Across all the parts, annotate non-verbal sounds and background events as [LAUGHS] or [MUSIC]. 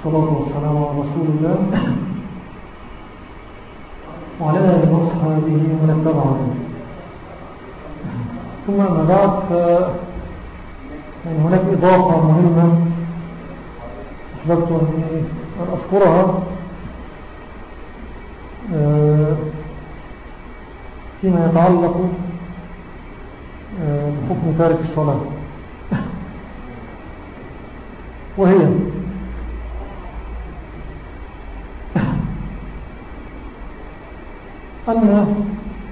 الصلاة والسلام على رسول الله وعلى آله وصحبه ومن اتبعه ثم أما بعد ف يعني هناك إضافة مهمة أحببت أن أذكرها. آه، فيما يتعلق آه، بحكم تارك الصلاة. [LAUGHS] وهي أن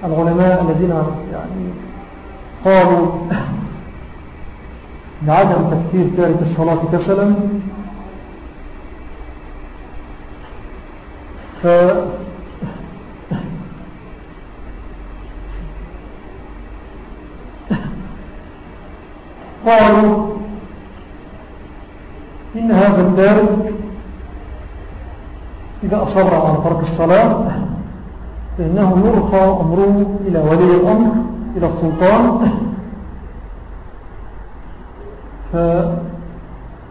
العلماء الذين يعني قالوا [LAUGHS] بعدم تكفير تارك الصلاة كسلا ف [LAUGHS] قالوا إن هذا التارك إذا أصر على ترك الصلاة فإنه يرفع أمره إلى ولي الأمر إلى السلطان.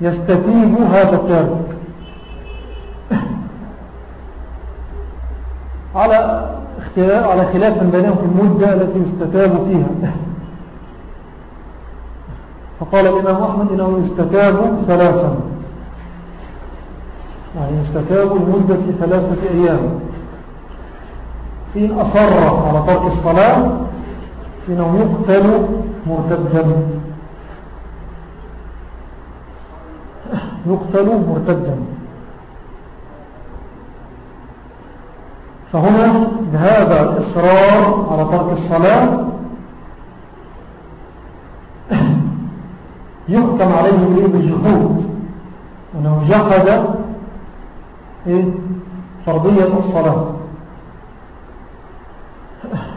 فيستتيب هذا التارك. على على خلاف من بينهم في المدة التي يستتاب فيها. فقال الإمام أحمد إنه يستتاب ثلاثا. يعني يستتاب لمدة ثلاثة أيام. إن أصر على ترك الصلاة إنه يقتل مرتدا. يقتل مرتدا. فهنا هذا الإصرار على ترك الصلاة. يحكم عليه بالجهود أنه جحد إيه؟ فرضية الصلاة.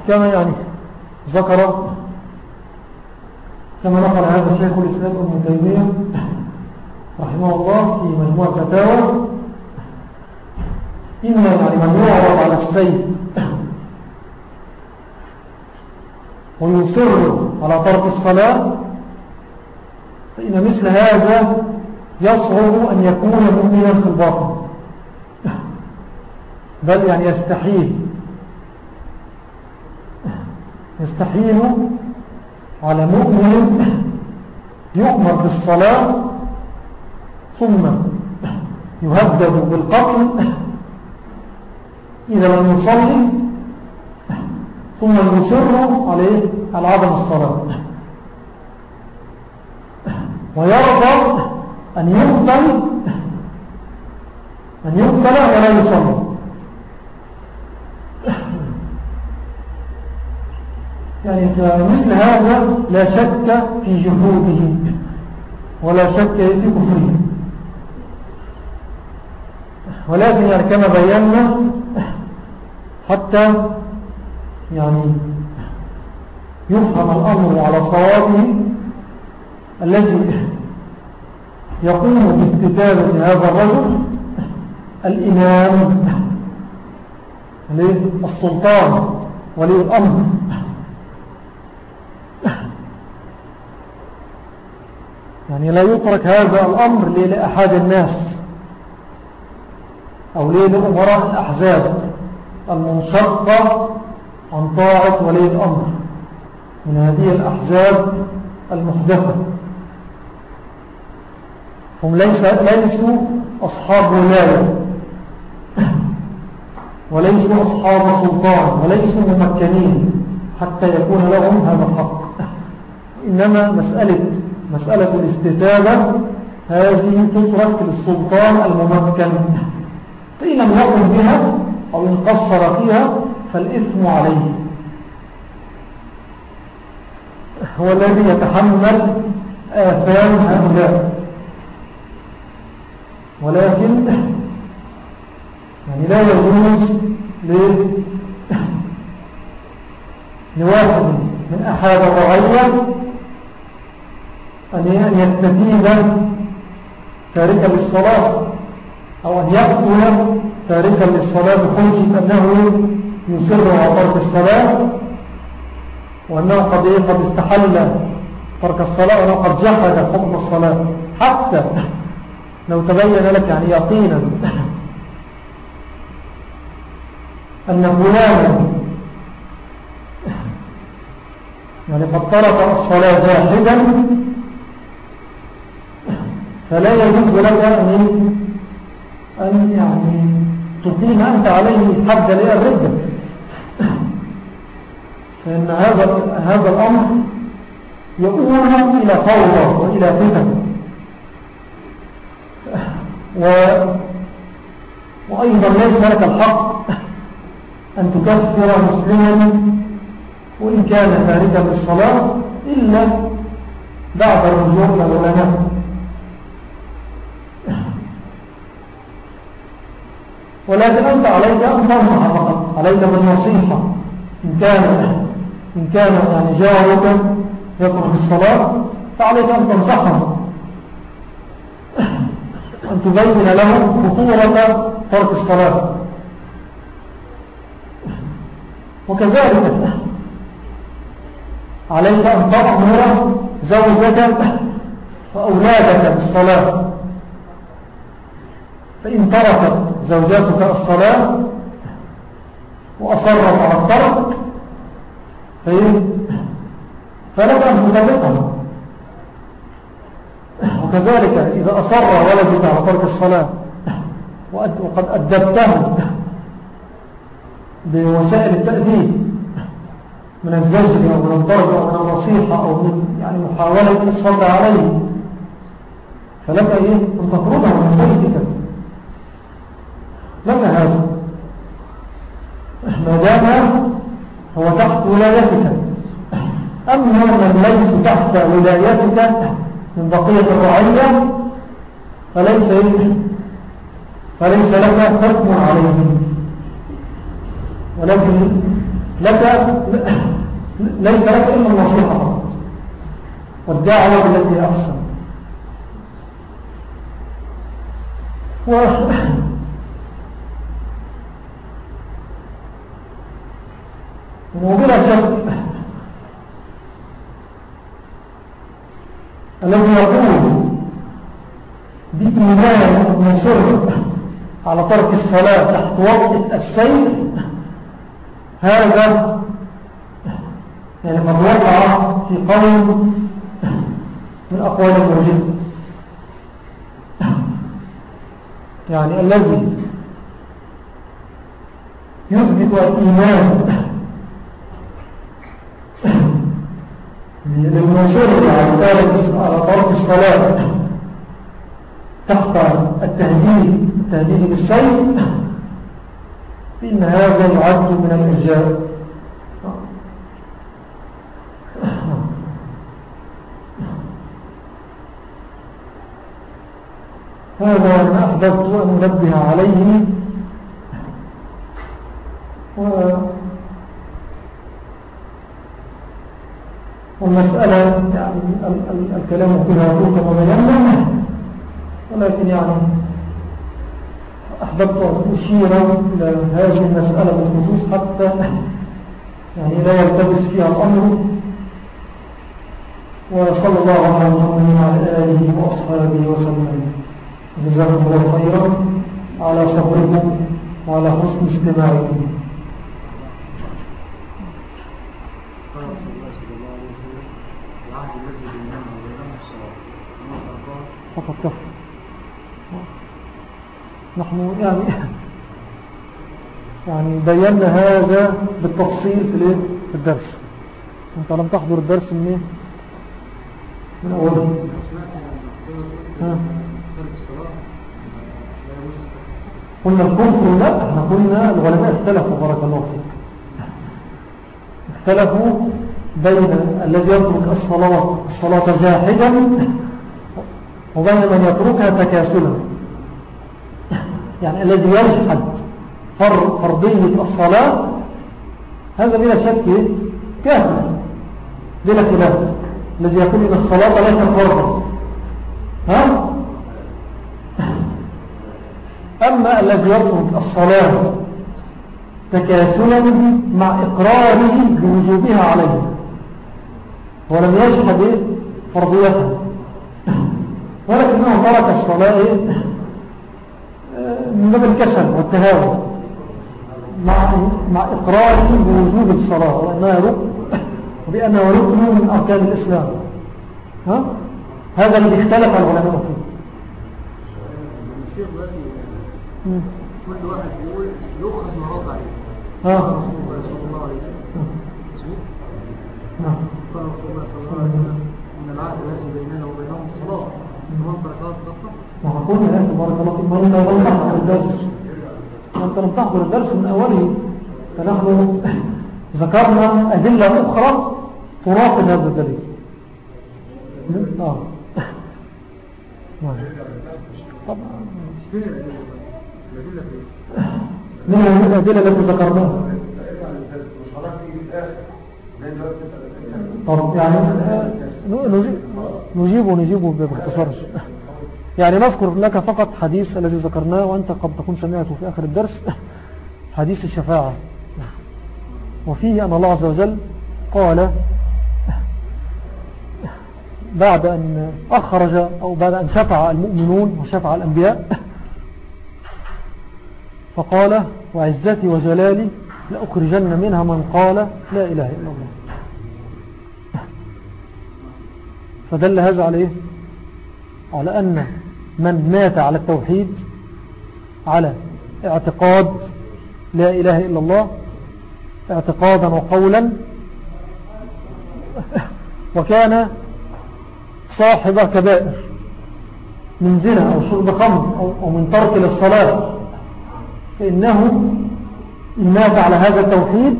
كما يعني ذكر كما نقل هذا شيخ الإسلام ابن تيمية رحمه الله في مجموعة فتاوى إن يعني من يعرض على السيد ويصر على ترك الصلاة فإن مثل هذا يصعب أن يكون مؤمنا في الباطن. بل يعني يستحيل. يستحيل على مؤمن يؤمر بالصلاة ثم يهدد بالقتل إذا لم يصلي ثم يصر عليه على عدم الصلاة. ويرضى أن يقتل أن يقتل ولا يصلي. يعني مثل هذا لا شك في جهوده ولا شك في كفره. ولكن يعني كما بينا حتى يعني يفهم الأمر على صوابه الذي يقوم باستتابة هذا الرجل الإمام السلطان ولي الأمر يعني لا يترك هذا الأمر لأحد الناس أو لأمراء الأحزاب المنشقة عن طاعة ولي الأمر من هذه الأحزاب المحدثة. هم ليس ليسوا أصحاب ولاية وليسوا أصحاب سلطان وليسوا ممكنين حتى يكون لهم هذا الحق. إنما مسألة, مسألة الاستتابة هذه تترك للسلطان الممكن؟ فإن لم يقم بها أو إن قصر فيها فالإثم عليه. هو الذي يتحمل آثام هؤلاء ولكن يعني لا يجوز لواحد من أحد الرعية أن يستفيد تاركا للصلاة أو أن يقتل تاركا للصلاة بخلصة أنه يسر على ترك الصلاة وأنه قد, قد استحل ترك الصلاة وأنه قد جحد حكم الصلاة. حتى لو تبين لك يعني يقينا أن فلانا يعني قد ترك الصلاة زاحدا فلا يجوز لك أن أن يعني تقيم أنت عليه حد الردة فإن هذا هذا الأمر يؤول إلى فوضى وإلى فتن. و وأيضا ليس لك الحق أن تكفر مسلما وإن كان تاركا للصلاة إلا بعد الرجوع إلى العلماء ولكن أنت عليك أن تنصح فقط. عليك بالنصيحة. إن كان إن كان يعني جارك يترك الصلاة فعليك أن تنصحه أن تبين له خطورة ترك الصلاة. وكذلك عليك أن تأمر زوجك وأولادك بالصلاة. فإن تركت زوجاتك الصلاة وأصرت على الترك فلك أن تطبقها وكذلك إذا أصر ولدك على ترك الصلاة وقد أدبته بوسائل التأديب من الزوج أو من الضرب أو من النصيحة أو من يعني محاولة الصبر عليه فلك إيه؟ أن تطردها من بيتك. لك هذا؟ ما دام هو تحت ولايتك. أما من ليس تحت ولايتك من بقية الرعية فليس؟ فليس لك حكم عليهم. ولكن لك ليس لك إلا النصيحة والدعوة التي أحسن. و وبلا شك الذي يقول بإيمان مصر على ترك الصلاة تحت وقت السيف هذا يعني قد وقع في قول من أقوال المرجل يعني الذي يثبت الإيمان للمصر على ترك الصلاة. تحت التهديد التهديد بالسيف فإن هذا يعد من الإرجاء. هذا ما أحببت أن أنبه عليه و والمسألة يعني الكلام فيها طول كما بينا ولكن يعني أحببت أن أشير إلى هذه المسألة بالخصوص حتى يعني لا يلتبس فيها الأمر. وصلى الله على محمد وعلى آله وأصحابه وسلم. جزاكم الله خيرا على صبركم وعلى حسن استماعكم. نحن يعني يعني بينا هذا بالتفصيل في الدرس. أنت لم تحضر الدرس منين؟ من اوله قلنا الكفر لا إحنا قلنا العلماء اختلفوا بارك الله فيك. اختلفوا بين الذي يترك الصلاة الصلاة زاحدا وبين من يتركها تكاسلا. يعني الذي يجحد فرضية الصلاة هذا بلا شك كافر بلا خلاف. الذي يقول إن الصلاة ليس فرضا. ها؟ أما الذي يطلب الصلاة تكاسلا مع إقراره بوجوبها عليه. ولم يجحد فرضيتها. ولكنه ترك الصلاة من باب الكسل والتهاوى مع مع إقراره بوجوب الصلاة وأنها ركن وبأنه ركن من أركان الإسلام. ها؟ هذا الذي اختلف العلماء فيه. كل واحد يقول يؤخذ ورد عليه. ها؟ رسول الله صلى الله عليه وسلم. نعم. قال رسول الله صلى الله عليه وسلم إن العهد الذي بيننا وبينهم الصلاه ومن تركها تقطع ما قلنا أخي بارك الله فيك. ما لم تحضر الدرس. أنت لم تحضر الدرس من أوله فنحن ذكرنا أدلة أخرى تراقب هذا الدليل. نعم طبعا فين من الأدلة التي ذكرناها؟ طب يعني نجيب نجيبه باختصار. يعني نذكر لك فقط حديث الذي ذكرناه وأنت قد تكون سمعته في آخر الدرس حديث الشفاعة. وفيه أن الله عز وجل قال بعد أن أخرج أو بعد أن شفع المؤمنون وشفع الأنبياء فقال وعزتي وجلالي لأخرجن منها من قال لا إله إلا الله فدل هذا عليه على أن من مات على التوحيد على اعتقاد لا إله إلا الله اعتقادا وقولا وكان صاحب كبائر من زنا أو شرب خمر أو من ترك للصلاة. فإنه إن مات على هذا التوحيد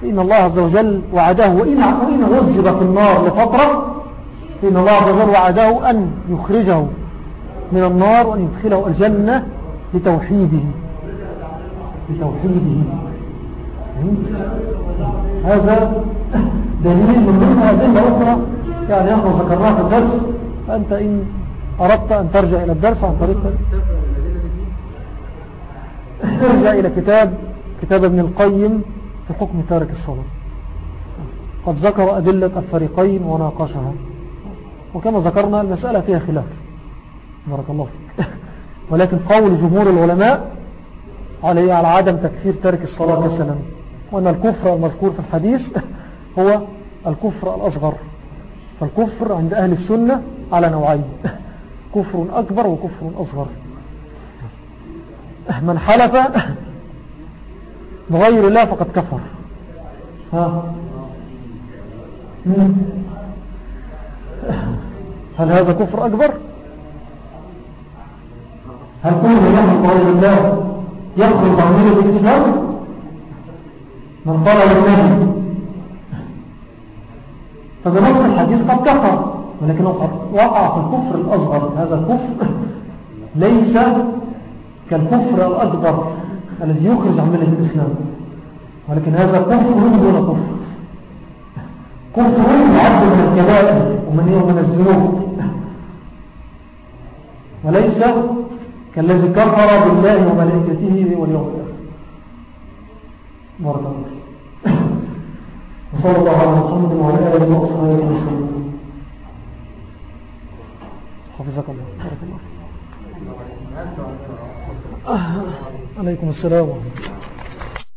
فإن الله عز وجل وعده وإن, وإن عذب في النار لفترة فإن الله عز وجل وعده أن يخرجه من النار وأن يدخله الجنة لتوحيده. لتوحيده. هذا دليل من ضمن أدلة أخرى يعني نحن ذكرناها في الدرس. فأنت إن أردت أن ترجع إلى الدرس عن طريق ارجع إلى كتاب كتاب ابن القيم في حكم تارك الصلاة. قد ذكر أدلة الفريقين وناقشها. وكما ذكرنا المسألة فيها خلاف. بارك الله فيك. [LAUGHS] ولكن قول جمهور العلماء عليه على عدم تكفير تارك الصلاة مثلا وأن الكفر المذكور في الحديث [LAUGHS] هو الكفر الأصغر. فالكفر عند أهل السنة على نوعين [LAUGHS] كفر أكبر وكفر أصغر. من حلف بغير الله فقد كفر. ها؟ هل هذا كفر أكبر؟ هل كل من الله يخرج عن ملة الإسلام من طلب النبي فبنص الحديث قد كفر ولكنه قد وقع في الكفر الأصغر. هذا الكفر ليس كالكفر الأكبر الذي يخرج عن ملة الإسلام ولكن هذا كفر دون كفر كفر يعد من الكبائر. ومن من الذنوب وليس كالذي كفر بالله وملائكته واليوم الآخر. بارك الله وصلى الله على محمد وعلى آله وصحبه وسلم. حفظك الله. بارك الله عليكم السلام ورحمة الله.